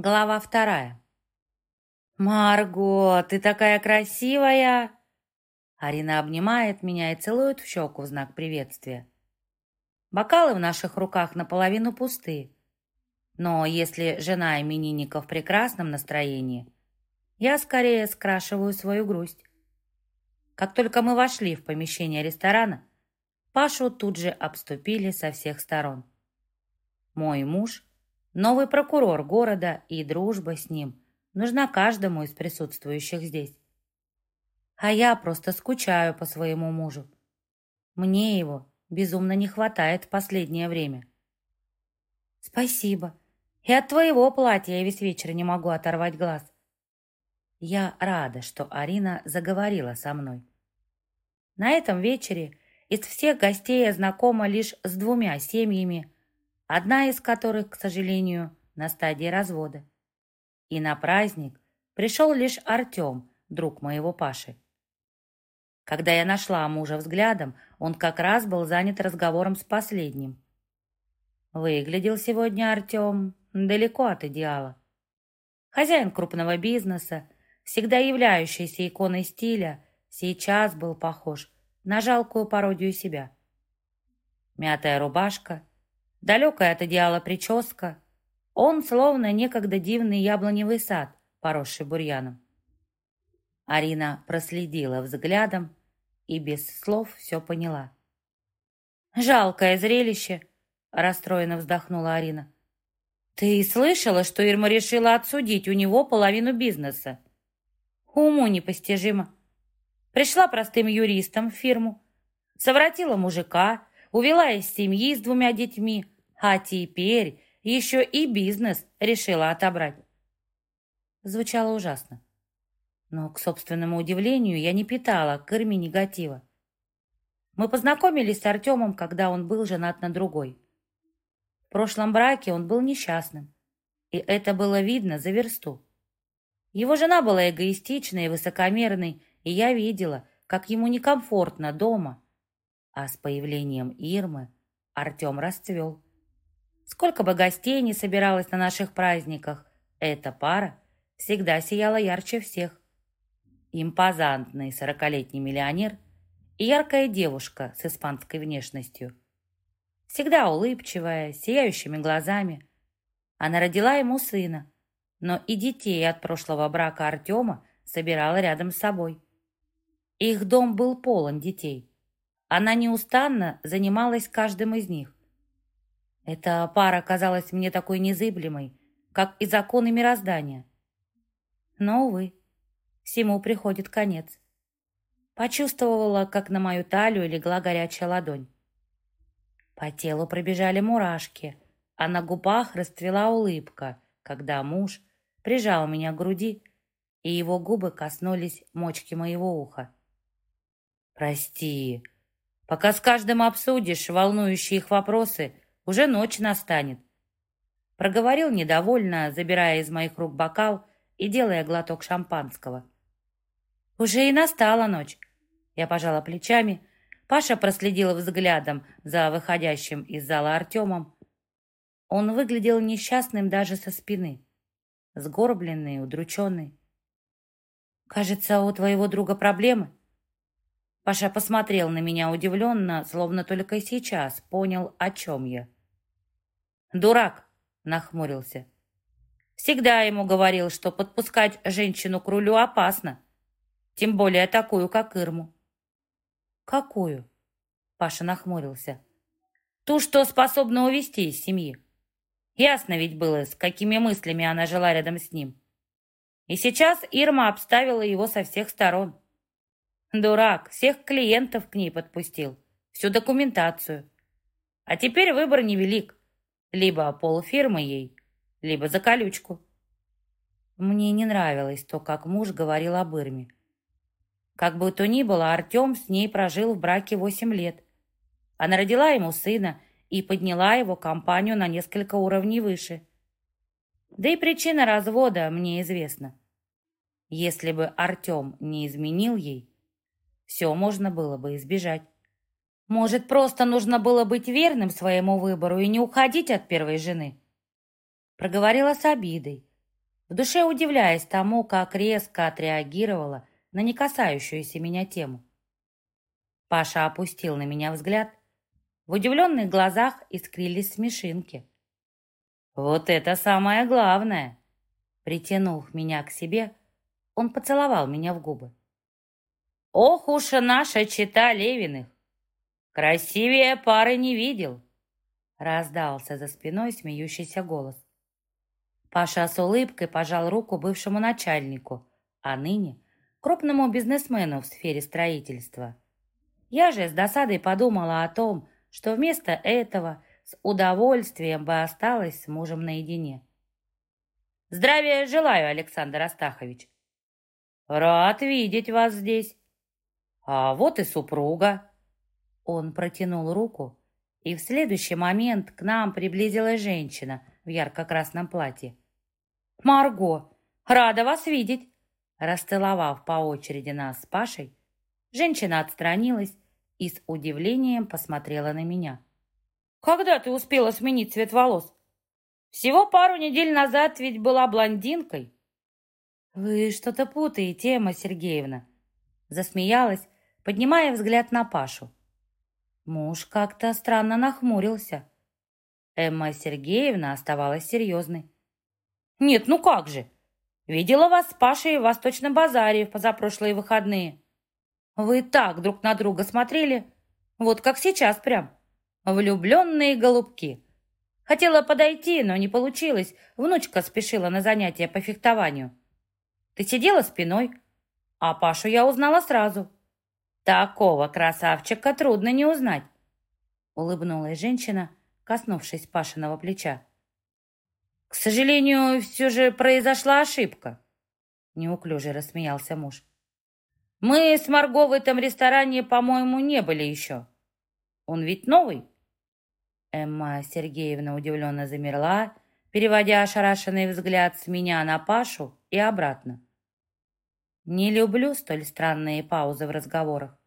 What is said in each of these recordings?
Глава вторая. «Марго, ты такая красивая!» Арина обнимает меня и целует в щеку в знак приветствия. Бокалы в наших руках наполовину пусты. Но если жена именинника в прекрасном настроении, я скорее скрашиваю свою грусть. Как только мы вошли в помещение ресторана, Пашу тут же обступили со всех сторон. Мой муж Новый прокурор города и дружба с ним нужна каждому из присутствующих здесь. А я просто скучаю по своему мужу. Мне его безумно не хватает в последнее время. Спасибо. И от твоего платья я весь вечер не могу оторвать глаз. Я рада, что Арина заговорила со мной. На этом вечере из всех гостей я знакома лишь с двумя семьями, одна из которых, к сожалению, на стадии развода. И на праздник пришел лишь Артем, друг моего Паши. Когда я нашла мужа взглядом, он как раз был занят разговором с последним. Выглядел сегодня Артем далеко от идеала. Хозяин крупного бизнеса, всегда являющийся иконой стиля, сейчас был похож на жалкую пародию себя. Мятая рубашка, Далекая от идеала прическа, он словно некогда дивный яблоневый сад, поросший бурьяном. Арина проследила взглядом и без слов все поняла. «Жалкое зрелище!» — расстроенно вздохнула Арина. «Ты слышала, что Ирма решила отсудить у него половину бизнеса? Уму непостижимо. Пришла простым юристом в фирму, совратила мужика, увела из семьи с двумя детьми, а теперь еще и бизнес решила отобрать. Звучало ужасно. Но, к собственному удивлению, я не питала к Ирме негатива. Мы познакомились с Артемом, когда он был женат на другой. В прошлом браке он был несчастным, и это было видно за версту. Его жена была эгоистичной и высокомерной, и я видела, как ему некомфортно дома, а с появлением Ирмы Артем расцвел. Сколько бы гостей не собиралось на наших праздниках, эта пара всегда сияла ярче всех. Импозантный сорокалетний миллионер и яркая девушка с испанской внешностью. Всегда улыбчивая, сияющими глазами. Она родила ему сына, но и детей от прошлого брака Артема собирала рядом с собой. Их дом был полон детей. Она неустанно занималась каждым из них. Эта пара казалась мне такой незыблемой, как и законы мироздания. Но, увы, всему приходит конец. Почувствовала, как на мою талию легла горячая ладонь. По телу пробежали мурашки, а на губах расцвела улыбка, когда муж прижал меня к груди, и его губы коснулись мочки моего уха. «Прости», Пока с каждым обсудишь волнующие их вопросы, уже ночь настанет. Проговорил недовольно, забирая из моих рук бокал и делая глоток шампанского. Уже и настала ночь. Я пожала плечами. Паша проследил взглядом за выходящим из зала Артемом. Он выглядел несчастным даже со спины. Сгорбленный, удрученный. «Кажется, у твоего друга проблемы?» Паша посмотрел на меня удивленно, словно только сейчас понял, о чем я. «Дурак!» — нахмурился. «Всегда ему говорил, что подпускать женщину к рулю опасно, тем более такую, как Ирму». «Какую?» — Паша нахмурился. «Ту, что способна увести из семьи. Ясно ведь было, с какими мыслями она жила рядом с ним. И сейчас Ирма обставила его со всех сторон». Дурак, всех клиентов к ней подпустил, всю документацию. А теперь выбор невелик. Либо полфирмы ей, либо за колючку. Мне не нравилось то, как муж говорил об Ирме. Как бы то ни было, Артем с ней прожил в браке восемь лет. Она родила ему сына и подняла его компанию на несколько уровней выше. Да и причина развода мне известна. Если бы Артем не изменил ей, все можно было бы избежать. Может, просто нужно было быть верным своему выбору и не уходить от первой жены? Проговорила с обидой, в душе удивляясь тому, как резко отреагировала на не касающуюся меня тему. Паша опустил на меня взгляд. В удивленных глазах искрились смешинки. «Вот это самое главное!» Притянув меня к себе, он поцеловал меня в губы. «Ох уж наша чита Левиных! Красивее пары не видел!» Раздался за спиной смеющийся голос. Паша с улыбкой пожал руку бывшему начальнику, а ныне крупному бизнесмену в сфере строительства. Я же с досадой подумала о том, что вместо этого с удовольствием бы осталась с мужем наедине. «Здравия желаю, Александр Астахович!» «Рад видеть вас здесь!» «А вот и супруга!» Он протянул руку, и в следующий момент к нам приблизилась женщина в ярко-красном платье. «Марго, рада вас видеть!» Расцеловав по очереди нас с Пашей, женщина отстранилась и с удивлением посмотрела на меня. «Когда ты успела сменить цвет волос? Всего пару недель назад ведь была блондинкой». «Вы что-то путаете, Эмма Сергеевна», засмеялась, поднимая взгляд на Пашу. Муж как-то странно нахмурился. Эмма Сергеевна оставалась серьезной. «Нет, ну как же! Видела вас с Пашей в Восточном базаре в позапрошлые выходные. Вы так друг на друга смотрели, вот как сейчас прям. Влюбленные голубки. Хотела подойти, но не получилось. Внучка спешила на занятия по фехтованию. Ты сидела спиной, а Пашу я узнала сразу. Такого красавчика трудно не узнать. Улыбнулась женщина, коснувшись Пашиного плеча. К сожалению, все же произошла ошибка. Неуклюже рассмеялся муж. Мы с Марго в этом ресторане, по-моему, не были еще. Он ведь новый?» Эмма Сергеевна удивленно замерла, переводя ошарашенный взгляд с меня на Пашу и обратно. Не люблю столь странные паузы в разговорах,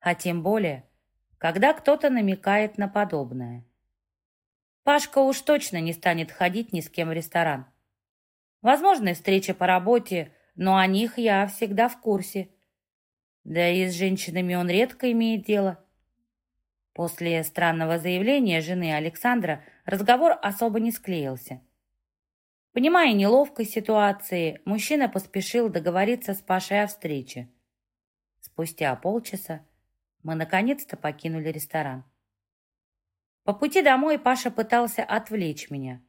а тем более, когда кто-то намекает на подобное. Пашка уж точно не станет ходить ни с кем в ресторан. Возможно, встреча по работе, но о них я всегда в курсе – да и с женщинами он редко имеет дело. После странного заявления жены Александра разговор особо не склеился. Понимая неловкость ситуации, мужчина поспешил договориться с Пашей о встрече. Спустя полчаса мы наконец-то покинули ресторан. По пути домой Паша пытался отвлечь меня.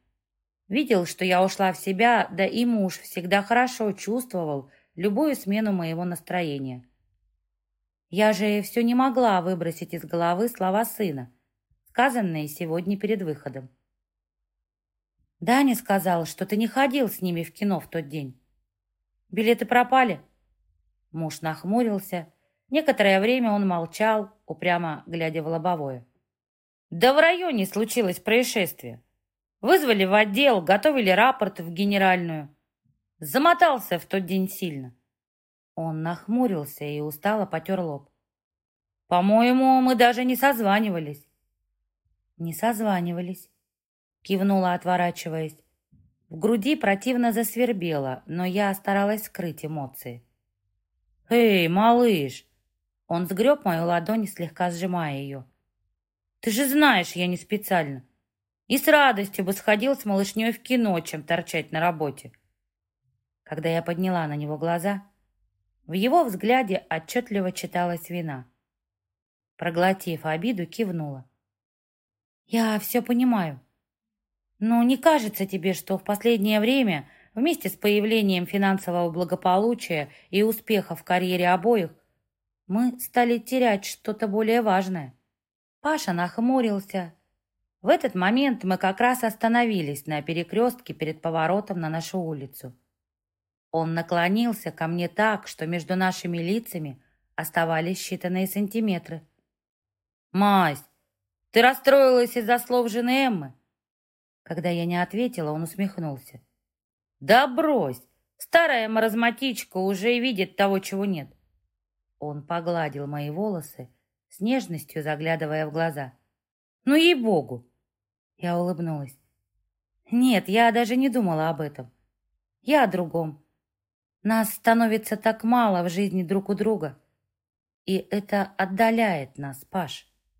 Видел, что я ушла в себя, да и муж всегда хорошо чувствовал любую смену моего настроения. Я же все не могла выбросить из головы слова сына, сказанные сегодня перед выходом. Даня сказал, что ты не ходил с ними в кино в тот день. Билеты пропали? Муж нахмурился. Некоторое время он молчал, упрямо глядя в лобовое. Да в районе случилось происшествие. Вызвали в отдел, готовили рапорт в генеральную. Замотался в тот день сильно. Он нахмурился и устало потер лоб. «По-моему, мы даже не созванивались». «Не созванивались», — кивнула, отворачиваясь. В груди противно засвербело, но я старалась скрыть эмоции. «Эй, малыш!» Он сгреб мою ладонь, слегка сжимая ее. «Ты же знаешь, я не специально. И с радостью бы сходил с малышней в кино, чем торчать на работе». Когда я подняла на него глаза, в его взгляде отчетливо читалась вина. Проглотив обиду, кивнула. «Я все понимаю. Но не кажется тебе, что в последнее время, вместе с появлением финансового благополучия и успеха в карьере обоих, мы стали терять что-то более важное?» Паша нахмурился. В этот момент мы как раз остановились на перекрестке перед поворотом на нашу улицу. Он наклонился ко мне так, что между нашими лицами оставались считанные сантиметры. «Мась, ты расстроилась из-за слов жены Эммы?» Когда я не ответила, он усмехнулся. «Да брось! Старая маразматичка уже видит того, чего нет». Он погладил мои волосы, с нежностью заглядывая в глаза. «Ну, ей-богу!» Я улыбнулась. «Нет, я даже не думала об этом. Я о другом. Нас становится так мало в жизни друг у друга. И это отдаляет нас, Паш.